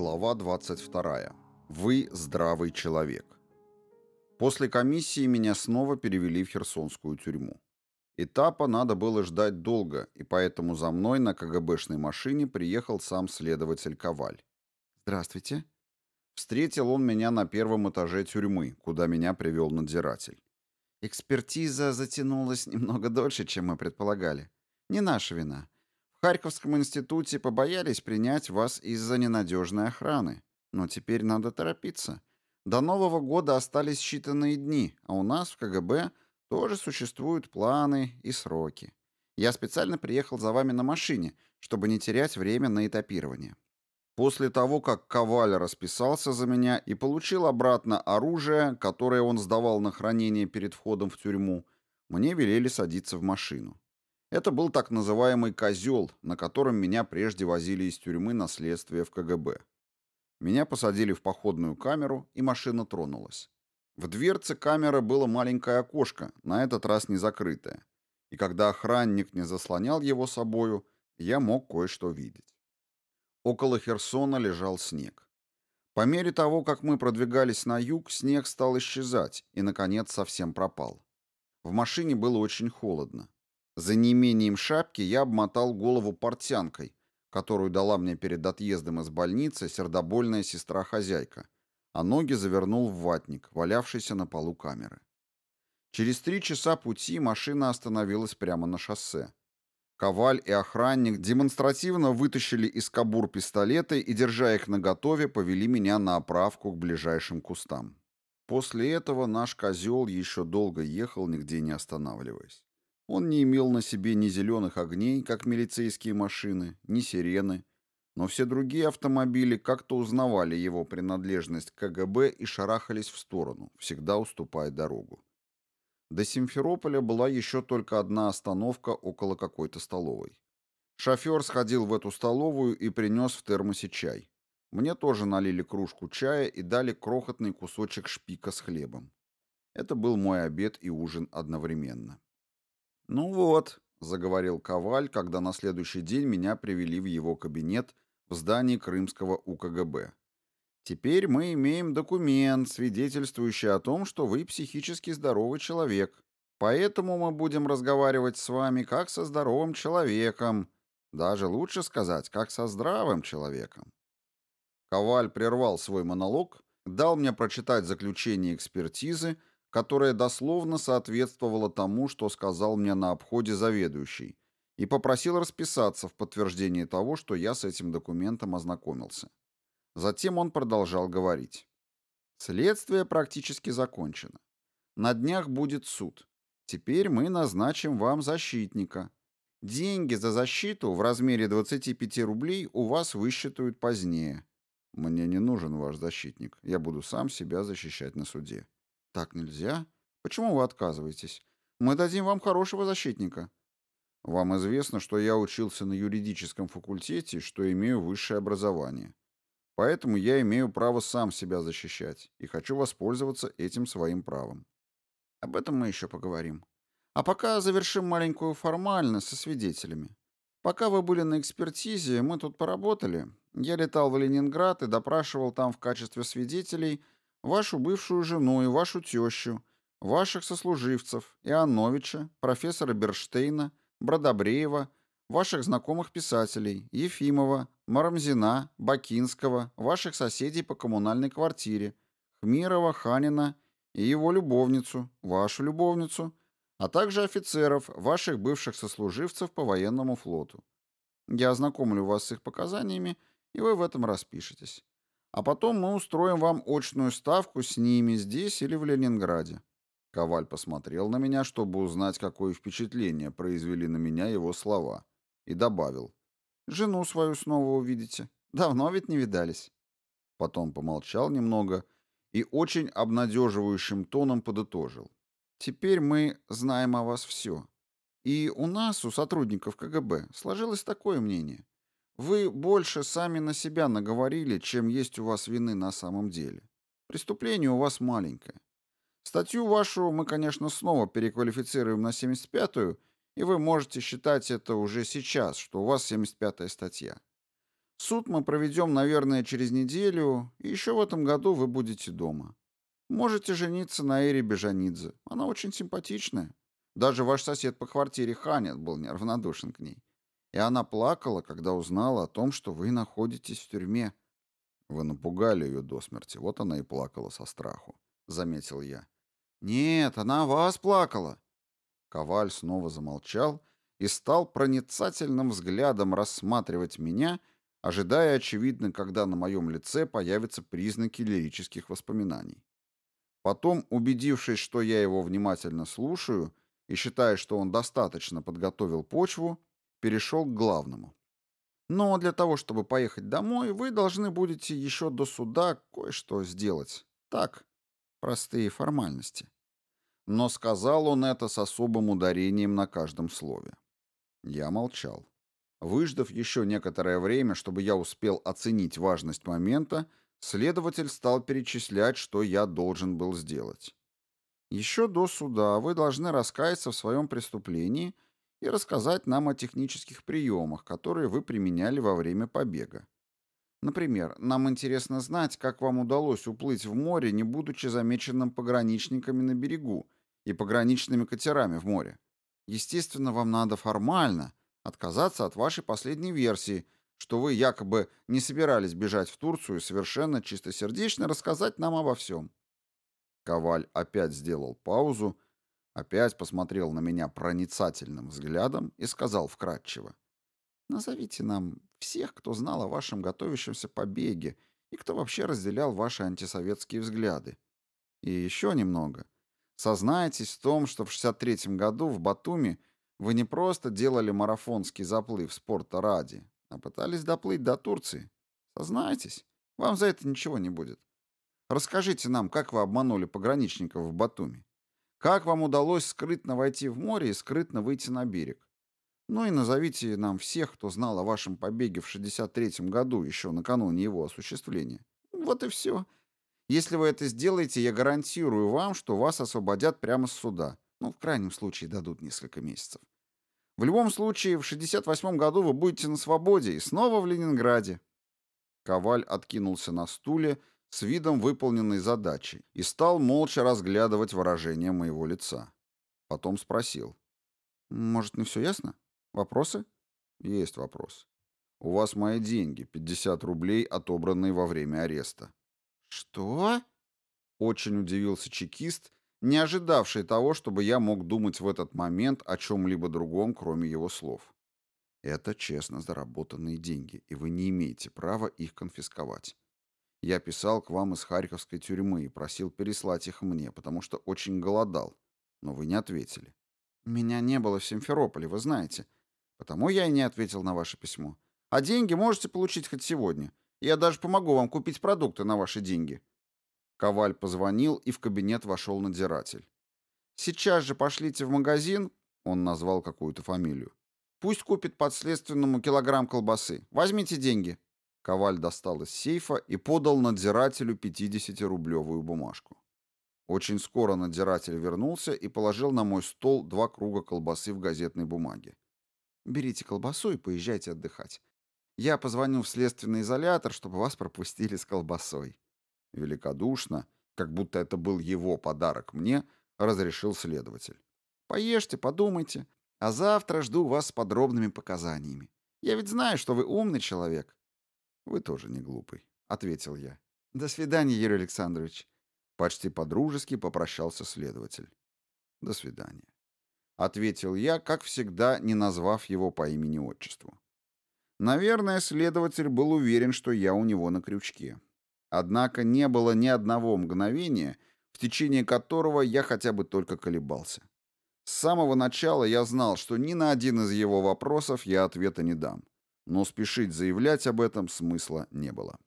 Глава 22. Вы здравый человек. После комиссии меня снова перевели в Херсонскую тюрьму. Этапа надо было ждать долго, и поэтому за мной на КГБшной машине приехал сам следователь Коваль. «Здравствуйте». Встретил он меня на первом этаже тюрьмы, куда меня привел надзиратель. «Экспертиза затянулась немного дольше, чем мы предполагали. Не наша вина. В Харьковском институте побоялись принять вас из-за ненадежной охраны. Но теперь надо торопиться. До Нового года остались считанные дни, а у нас в КГБ тоже существуют планы и сроки. Я специально приехал за вами на машине, чтобы не терять время на этапирование. После того, как Коваль расписался за меня и получил обратно оружие, которое он сдавал на хранение перед входом в тюрьму, мне велели садиться в машину. Это был так называемый «козел», на котором меня прежде возили из тюрьмы на следствие в КГБ. Меня посадили в походную камеру, и машина тронулась. В дверце камеры было маленькое окошко, на этот раз не закрытое. И когда охранник не заслонял его собою, я мог кое-что видеть. Около Херсона лежал снег. По мере того, как мы продвигались на юг, снег стал исчезать и, наконец, совсем пропал. В машине было очень холодно. За неимением шапки я обмотал голову портянкой, которую дала мне перед отъездом из больницы сердобольная сестра-хозяйка, а ноги завернул в ватник, валявшийся на полу камеры. Через три часа пути машина остановилась прямо на шоссе. Коваль и охранник демонстративно вытащили из кобур пистолеты и, держа их наготове, повели меня на оправку к ближайшим кустам. После этого наш козел еще долго ехал, нигде не останавливаясь. Он не имел на себе ни зеленых огней, как милицейские машины, ни сирены, но все другие автомобили как-то узнавали его принадлежность к КГБ и шарахались в сторону, всегда уступая дорогу. До Симферополя была еще только одна остановка около какой-то столовой. Шофер сходил в эту столовую и принес в термосе чай. Мне тоже налили кружку чая и дали крохотный кусочек шпика с хлебом. Это был мой обед и ужин одновременно. «Ну вот», — заговорил Коваль, когда на следующий день меня привели в его кабинет в здании Крымского УКГБ. «Теперь мы имеем документ, свидетельствующий о том, что вы психически здоровый человек. Поэтому мы будем разговаривать с вами как со здоровым человеком. Даже лучше сказать, как со здравым человеком». Коваль прервал свой монолог, дал мне прочитать заключение экспертизы, которое дословно соответствовало тому, что сказал мне на обходе заведующий, и попросил расписаться в подтверждении того, что я с этим документом ознакомился. Затем он продолжал говорить. Следствие практически закончено. На днях будет суд. Теперь мы назначим вам защитника. Деньги за защиту в размере 25 рублей у вас высчитают позднее. Мне не нужен ваш защитник. Я буду сам себя защищать на суде. Так нельзя. Почему вы отказываетесь? Мы дадим вам хорошего защитника. Вам известно, что я учился на юридическом факультете, что имею высшее образование. Поэтому я имею право сам себя защищать и хочу воспользоваться этим своим правом. Об этом мы еще поговорим. А пока завершим маленькую формальность со свидетелями. Пока вы были на экспертизе, мы тут поработали. Я летал в Ленинград и допрашивал там в качестве свидетелей вашу бывшую жену и вашу тещу, ваших сослуживцев, Иоанновича, профессора Берштейна, Бродобреева, ваших знакомых писателей, Ефимова, Марамзина, Бакинского, ваших соседей по коммунальной квартире, Хмирова, Ханина и его любовницу, вашу любовницу, а также офицеров, ваших бывших сослуживцев по военному флоту. Я ознакомлю вас с их показаниями, и вы в этом распишетесь. А потом мы устроим вам очную ставку с ними здесь или в Ленинграде». Коваль посмотрел на меня, чтобы узнать, какое впечатление произвели на меня его слова, и добавил. «Жену свою снова увидите. Давно ведь не видались». Потом помолчал немного и очень обнадеживающим тоном подытожил. «Теперь мы знаем о вас все. И у нас, у сотрудников КГБ, сложилось такое мнение. Вы больше сами на себя наговорили, чем есть у вас вины на самом деле. Преступление у вас маленькое. Статью вашу мы, конечно, снова переквалифицируем на 75-ю, и вы можете считать это уже сейчас, что у вас 75-я статья. Суд мы проведем, наверное, через неделю, и еще в этом году вы будете дома. Можете жениться на Эре Бежанидзе. Она очень симпатичная. Даже ваш сосед по квартире Ханят был неравнодушен к ней. И она плакала, когда узнала о том, что вы находитесь в тюрьме. Вы напугали ее до смерти. Вот она и плакала со страху, — заметил я. Нет, она вас плакала. Коваль снова замолчал и стал проницательным взглядом рассматривать меня, ожидая, очевидно, когда на моем лице появятся признаки лирических воспоминаний. Потом, убедившись, что я его внимательно слушаю и считая, что он достаточно подготовил почву, перешел к главному. Но для того, чтобы поехать домой, вы должны будете еще до суда кое-что сделать. Так, простые формальности. Но сказал он это с особым ударением на каждом слове. Я молчал. Выждав еще некоторое время, чтобы я успел оценить важность момента, следователь стал перечислять, что я должен был сделать. Еще до суда вы должны раскаяться в своем преступлении и рассказать нам о технических приемах, которые вы применяли во время побега. Например, нам интересно знать, как вам удалось уплыть в море, не будучи замеченным пограничниками на берегу и пограничными катерами в море. Естественно, вам надо формально отказаться от вашей последней версии, что вы якобы не собирались бежать в Турцию и совершенно чистосердечно рассказать нам обо всем. Коваль опять сделал паузу, опять посмотрел на меня проницательным взглядом и сказал вкратчиво. «Назовите нам всех, кто знал о вашем готовящемся побеге и кто вообще разделял ваши антисоветские взгляды. И еще немного. Сознайтесь в том, что в 63-м году в Батуми вы не просто делали марафонский заплыв спорта ради, а пытались доплыть до Турции. Сознайтесь, вам за это ничего не будет. Расскажите нам, как вы обманули пограничников в Батуми. Как вам удалось скрытно войти в море и скрытно выйти на берег? Ну и назовите нам всех, кто знал о вашем побеге в 63-м году, еще накануне его осуществления. Вот и все. Если вы это сделаете, я гарантирую вам, что вас освободят прямо с суда. Ну, в крайнем случае, дадут несколько месяцев. В любом случае, в 68 году вы будете на свободе и снова в Ленинграде. Коваль откинулся на стуле с видом выполненной задачи и стал молча разглядывать выражение моего лица. Потом спросил. «Может, не все ясно? Вопросы?» «Есть вопрос. У вас мои деньги, 50 рублей, отобранные во время ареста». «Что?» Очень удивился чекист не ожидавший того, чтобы я мог думать в этот момент о чем-либо другом, кроме его слов. Это честно заработанные деньги, и вы не имеете права их конфисковать. Я писал к вам из Харьковской тюрьмы и просил переслать их мне, потому что очень голодал, но вы не ответили. Меня не было в Симферополе, вы знаете. Потому я и не ответил на ваше письмо. А деньги можете получить хоть сегодня. Я даже помогу вам купить продукты на ваши деньги. Коваль позвонил, и в кабинет вошел надзиратель. «Сейчас же пошлите в магазин», — он назвал какую-то фамилию. «Пусть купит подследственному килограмм колбасы. Возьмите деньги». Коваль достал из сейфа и подал надзирателю 50-рублевую бумажку. Очень скоро надзиратель вернулся и положил на мой стол два круга колбасы в газетной бумаге. «Берите колбасу и поезжайте отдыхать. Я позвоню в следственный изолятор, чтобы вас пропустили с колбасой». Великодушно, как будто это был его подарок мне, разрешил следователь. «Поешьте, подумайте, а завтра жду вас с подробными показаниями. Я ведь знаю, что вы умный человек». «Вы тоже не глупый», — ответил я. «До свидания, Юрий Александрович». Почти подружески попрощался следователь. «До свидания», — ответил я, как всегда, не назвав его по имени-отчеству. Наверное, следователь был уверен, что я у него на крючке. Однако не было ни одного мгновения, в течение которого я хотя бы только колебался. С самого начала я знал, что ни на один из его вопросов я ответа не дам, но спешить заявлять об этом смысла не было.